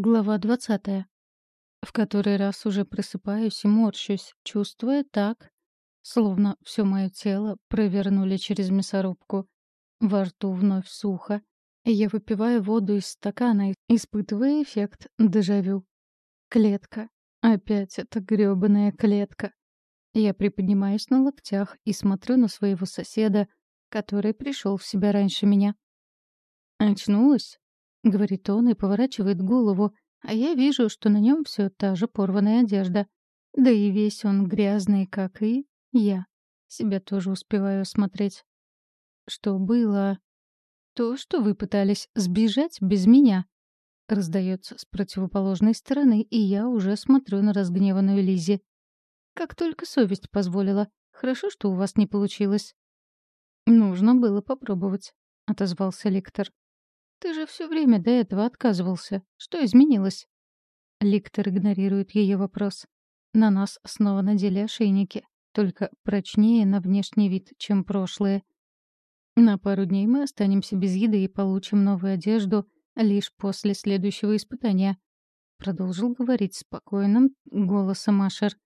Глава двадцатая. В который раз уже просыпаюсь и морщусь, чувствуя так, словно все мое тело провернули через мясорубку. Во рту вновь сухо. Я выпиваю воду из стакана, испытывая эффект дежавю. Клетка. Опять эта грёбаная клетка. Я приподнимаюсь на локтях и смотрю на своего соседа, который пришел в себя раньше меня. «Очнулась?» — говорит он и поворачивает голову, а я вижу, что на нем все та же порванная одежда. Да и весь он грязный, как и я. Себя тоже успеваю осмотреть. Что было? То, что вы пытались сбежать без меня. Раздается с противоположной стороны, и я уже смотрю на разгневанную Лизи. Как только совесть позволила. Хорошо, что у вас не получилось. Нужно было попробовать, отозвался Ликтор. Ты же все время до этого отказывался. Что изменилось?» Ликтор игнорирует ее вопрос. На нас снова надели ошейники, только прочнее на внешний вид, чем прошлые. На пару дней мы останемся без еды и получим новую одежду лишь после следующего испытания. Продолжил говорить спокойным голосом Ашер.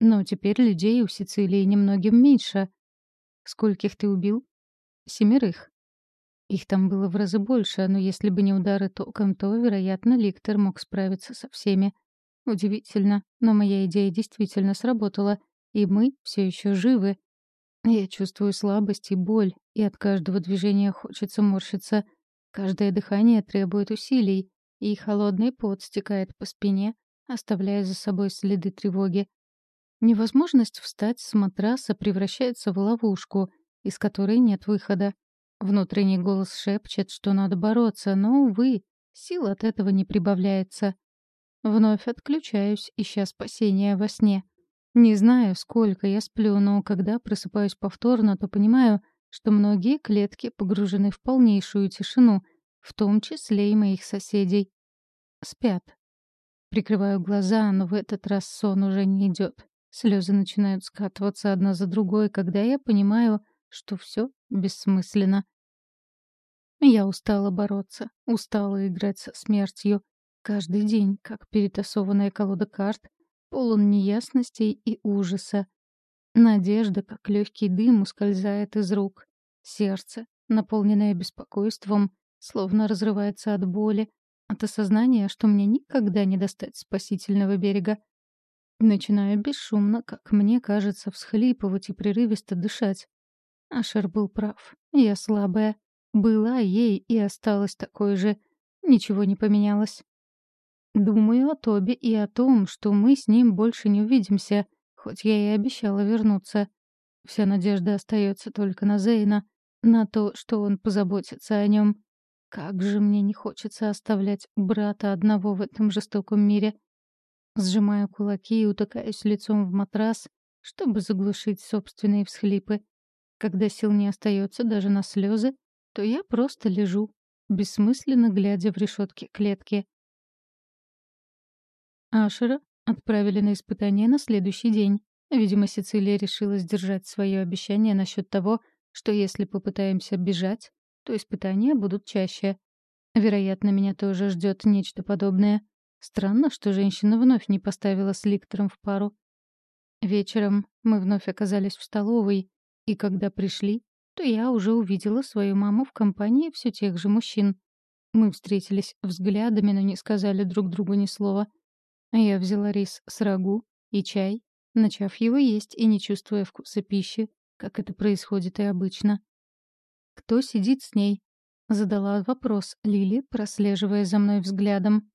Но теперь людей у Сицилии немногим меньше. Скольких ты убил? Семерых. Их там было в разы больше, но если бы не удары током, то, вероятно, Ликтор мог справиться со всеми. Удивительно, но моя идея действительно сработала, и мы все еще живы. Я чувствую слабость и боль, и от каждого движения хочется морщиться. Каждое дыхание требует усилий, и холодный пот стекает по спине, оставляя за собой следы тревоги. Невозможность встать с матраса превращается в ловушку, из которой нет выхода. Внутренний голос шепчет, что надо бороться, но, увы, сил от этого не прибавляется. Вновь отключаюсь, ища спасения во сне. Не знаю, сколько я сплю, но когда просыпаюсь повторно, то понимаю, что многие клетки погружены в полнейшую тишину, в том числе и моих соседей. Спят. Прикрываю глаза, но в этот раз сон уже не идет. Слезы начинают скатываться одна за другой, когда я понимаю, что все бессмысленно. Я устала бороться, устала играть со смертью. Каждый день, как перетасованная колода карт, полон неясностей и ужаса. Надежда, как легкий дым, ускользает из рук. Сердце, наполненное беспокойством, словно разрывается от боли, от осознания, что мне никогда не достать спасительного берега. Начинаю бесшумно, как мне кажется, всхлипывать и прерывисто дышать. Ашер был прав. Я слабая. Была ей и осталась такой же. Ничего не поменялось. Думаю о Тобе и о том, что мы с ним больше не увидимся, хоть я и обещала вернуться. Вся надежда остается только на Зейна, на то, что он позаботится о нем. Как же мне не хочется оставлять брата одного в этом жестоком мире. Сжимаю кулаки и утыкаюсь лицом в матрас, чтобы заглушить собственные всхлипы. Когда сил не остается даже на слезы, то я просто лежу, бессмысленно глядя в решетки клетки. Ашера отправили на испытание на следующий день. Видимо, Сицилия решила сдержать свое обещание насчет того, что если попытаемся бежать, то испытания будут чаще. Вероятно, меня тоже ждет нечто подобное. Странно, что женщина вновь не поставила с Ликтором в пару. Вечером мы вновь оказались в столовой, и когда пришли, то я уже увидела свою маму в компании все тех же мужчин. Мы встретились взглядами, но не сказали друг другу ни слова. Я взяла рис с рагу и чай, начав его есть и не чувствуя вкуса пищи, как это происходит и обычно. «Кто сидит с ней?» — задала вопрос Лили, прослеживая за мной взглядом.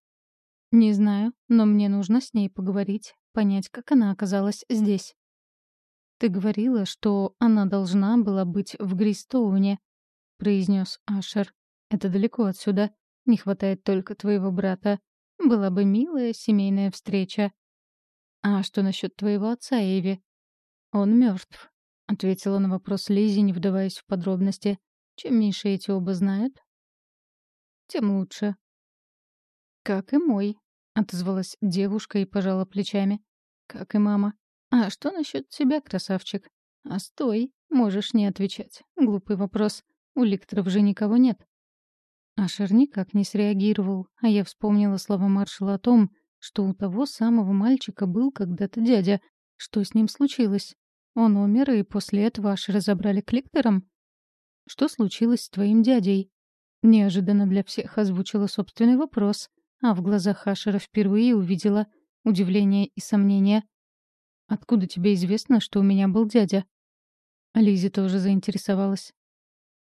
«Не знаю, но мне нужно с ней поговорить, понять, как она оказалась здесь». «Ты говорила, что она должна была быть в Гристоуне», — произнес Ашер. «Это далеко отсюда. Не хватает только твоего брата. Была бы милая семейная встреча». «А что насчет твоего отца, Эви?» «Он мертв», — ответила на вопрос Лизи, не вдаваясь в подробности. «Чем меньше эти оба знают, тем лучше». «Как и мой», — отозвалась девушка и пожала плечами. «Как и мама. «А что насчет тебя, красавчик?» «А стой, можешь не отвечать. Глупый вопрос. У ликторов же никого нет». Ашер никак не среагировал, а я вспомнила слова маршала о том, что у того самого мальчика был когда-то дядя. Что с ним случилось? Он умер, и после этого Ашера забрали к лекторам? Что случилось с твоим дядей? Неожиданно для всех озвучила собственный вопрос, а в глазах Ашера впервые увидела удивление и сомнение. «Откуда тебе известно, что у меня был дядя?» Лизи тоже заинтересовалась.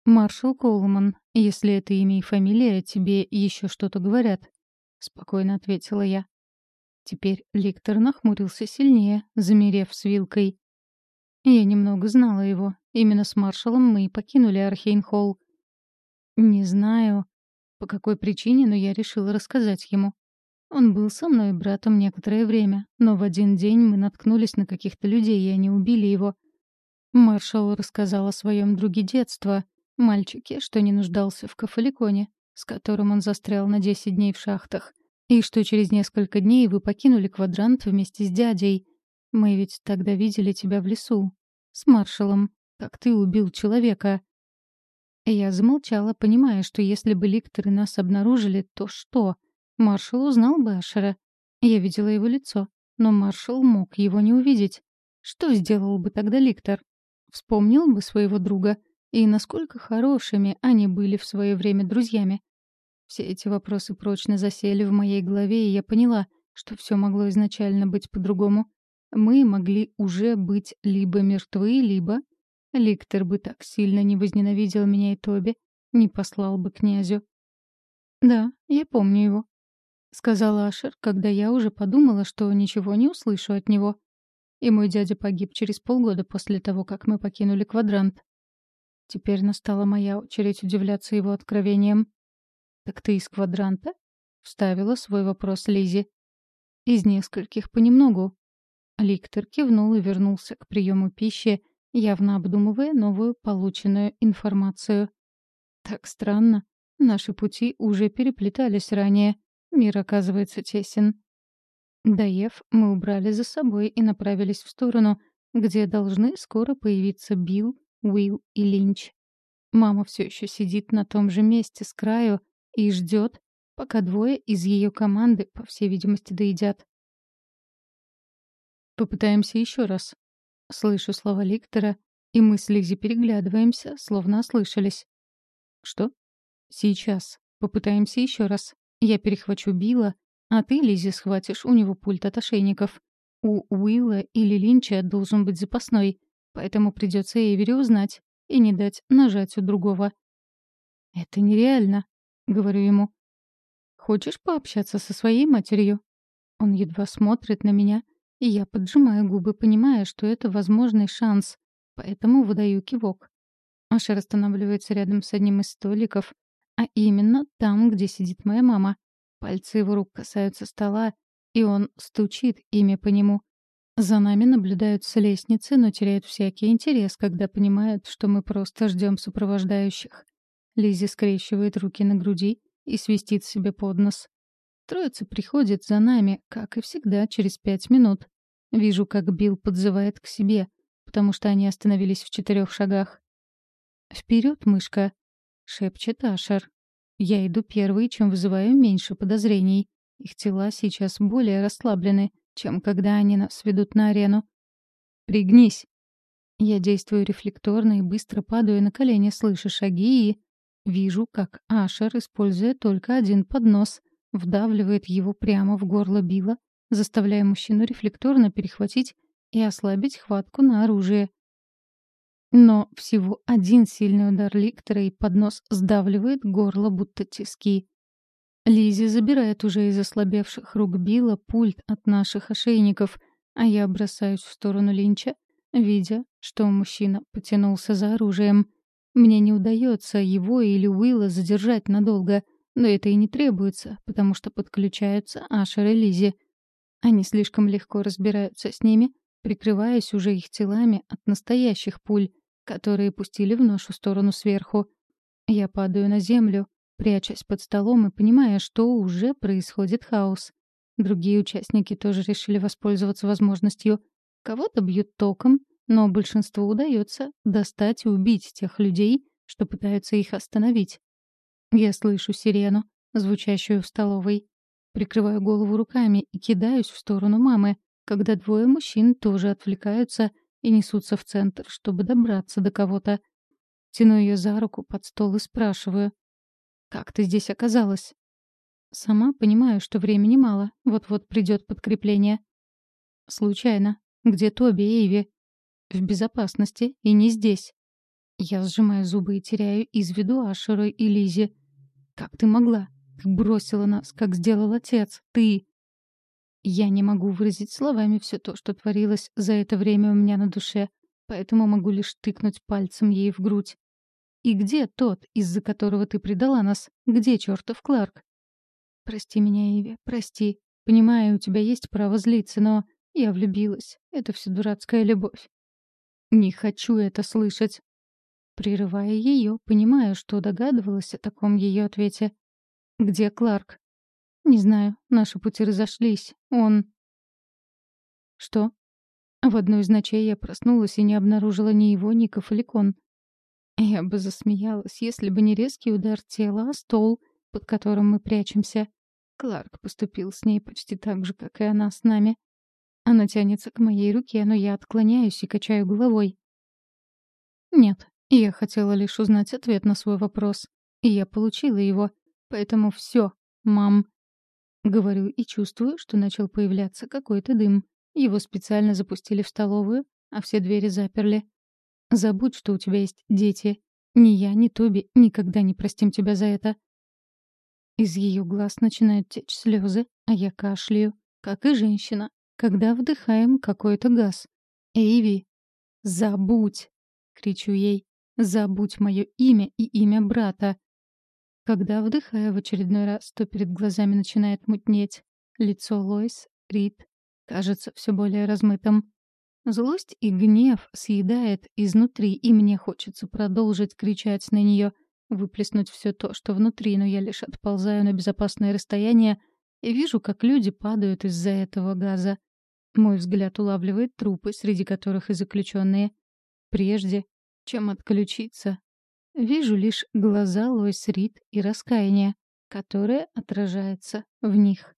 «Маршал Коулман, если это имя и фамилия, тебе еще что-то говорят», — спокойно ответила я. Теперь лектор нахмурился сильнее, замерев с вилкой. Я немного знала его. Именно с маршалом мы и покинули Архейнхолл. Не знаю, по какой причине, но я решила рассказать ему. Он был со мной братом некоторое время, но в один день мы наткнулись на каких-то людей, и они убили его. Маршал рассказал о своем друге детства, мальчике, что не нуждался в кафаликоне, с которым он застрял на 10 дней в шахтах, и что через несколько дней вы покинули квадрант вместе с дядей. Мы ведь тогда видели тебя в лесу. С маршалом. Как ты убил человека. Я замолчала, понимая, что если бы ликторы нас обнаружили, то что? Маршал узнал бы Ашера. Я видела его лицо, но маршал мог его не увидеть. Что сделал бы тогда ликтор? Вспомнил бы своего друга. И насколько хорошими они были в свое время друзьями. Все эти вопросы прочно засели в моей голове, и я поняла, что все могло изначально быть по-другому. Мы могли уже быть либо мертвы, либо... Ликтор бы так сильно не возненавидел меня и Тоби, не послал бы князю. «Да, я помню его», — сказала Ашер, когда я уже подумала, что ничего не услышу от него. И мой дядя погиб через полгода после того, как мы покинули квадрант. Теперь настала моя очередь удивляться его откровением. «Так ты из квадранта?» — вставила свой вопрос Лизи. «Из нескольких понемногу». Ликтор кивнул и вернулся к приему пищи, явно обдумывая новую полученную информацию. Так странно. Наши пути уже переплетались ранее. Мир оказывается тесен. Доев, мы убрали за собой и направились в сторону, где должны скоро появиться Билл, Уилл и Линч. Мама все еще сидит на том же месте с краю и ждет, пока двое из ее команды, по всей видимости, доедят. Попытаемся еще раз. Слышу слова Ликтора, и мы с Лизи переглядываемся, словно ослышались. Что? Сейчас. Попытаемся еще раз. Я перехвачу Билла, а ты, Лизи, схватишь у него пульт от ошейников. У Уилла или Линча должен быть запасной, поэтому придется Эйвери узнать и не дать нажать у другого. «Это нереально», — говорю ему. «Хочешь пообщаться со своей матерью?» Он едва смотрит на меня, и я поджимаю губы, понимая, что это возможный шанс, поэтому выдаю кивок. Ашер останавливается рядом с одним из столиков, а именно там, где сидит моя мама. Пальцы его рук касаются стола, и он стучит ими по нему. За нами наблюдают с лестницы, но теряют всякий интерес, когда понимают, что мы просто ждем сопровождающих. Лизи скрещивает руки на груди и свистит себе под нос. Троица приходит за нами, как и всегда, через пять минут. Вижу, как Билл подзывает к себе, потому что они остановились в четырех шагах. «Вперед, мышка!» — шепчет Ашер. Я иду первый, чем вызываю меньше подозрений. Их тела сейчас более расслаблены, чем когда они нас ведут на арену. «Пригнись!» Я действую рефлекторно и быстро падаю на колени, слыша шаги и... Вижу, как Ашер, используя только один поднос, вдавливает его прямо в горло Билла, заставляя мужчину рефлекторно перехватить и ослабить хватку на оружие. Но всего один сильный удар ликтора и поднос сдавливает горло, будто тиски. Лизи забирает уже из ослабевших рук Билла пульт от наших ошейников, а я бросаюсь в сторону Линча, видя, что мужчина потянулся за оружием. Мне не удается его или Уилла задержать надолго — но это и не требуется, потому что подключаются Ашер и Лизи. Они слишком легко разбираются с ними, прикрываясь уже их телами от настоящих пуль, которые пустили в нашу сторону сверху. Я падаю на землю, прячась под столом и понимая, что уже происходит хаос. Другие участники тоже решили воспользоваться возможностью. Кого-то бьют током, но большинству удается достать и убить тех людей, что пытаются их остановить. Я слышу сирену, звучащую в столовой. Прикрываю голову руками и кидаюсь в сторону мамы, когда двое мужчин тоже отвлекаются и несутся в центр, чтобы добраться до кого-то. Тяну ее за руку под стол и спрашиваю. «Как ты здесь оказалась?» Сама понимаю, что времени мало, вот-вот придет подкрепление. Случайно. Где Тоби и Эйви? В безопасности и не здесь. Я сжимаю зубы и теряю из виду Ашеру и Лизе. Как ты могла? Ты бросила нас, как сделал отец. Ты... Я не могу выразить словами все то, что творилось за это время у меня на душе, поэтому могу лишь тыкнуть пальцем ей в грудь. И где тот, из-за которого ты предала нас? Где чертов Кларк? Прости меня, Иви, прости. Понимаю, у тебя есть право злиться, но я влюбилась. Это все дурацкая любовь. Не хочу это слышать. Прерывая ее, понимая, что догадывалась о таком ее ответе. Где Кларк? Не знаю, наши пути разошлись. Он... Что? В одну из ночей я проснулась и не обнаружила ни его, ни Кафаликон. Я бы засмеялась, если бы не резкий удар тела, а стол, под которым мы прячемся. Кларк поступил с ней почти так же, как и она с нами. Она тянется к моей руке, но я отклоняюсь и качаю головой. Нет, я хотела лишь узнать ответ на свой вопрос. И я получила его. Поэтому все, мам. Говорю и чувствую, что начал появляться какой-то дым. Его специально запустили в столовую, а все двери заперли. Забудь, что у тебя есть дети. Ни я, ни Тоби никогда не простим тебя за это. Из ее глаз начинают течь слезы, а я кашляю, как и женщина, когда вдыхаем какой-то газ. «Эйви, забудь!» — кричу ей. «Забудь мое имя и имя брата!» Когда вдыхаю в очередной раз, то перед глазами начинает мутнеть. Лицо Лойс, Рид, кажется все более размытым. Злость и гнев съедает изнутри, и мне хочется продолжить кричать на нее, выплеснуть все то, что внутри, но я лишь отползаю на безопасное расстояние и вижу, как люди падают из-за этого газа. Мой взгляд улавливает трупы, среди которых и заключенные. Прежде, чем отключиться, вижу лишь глаза Лойс Рид и раскаяние, которое отражается в них.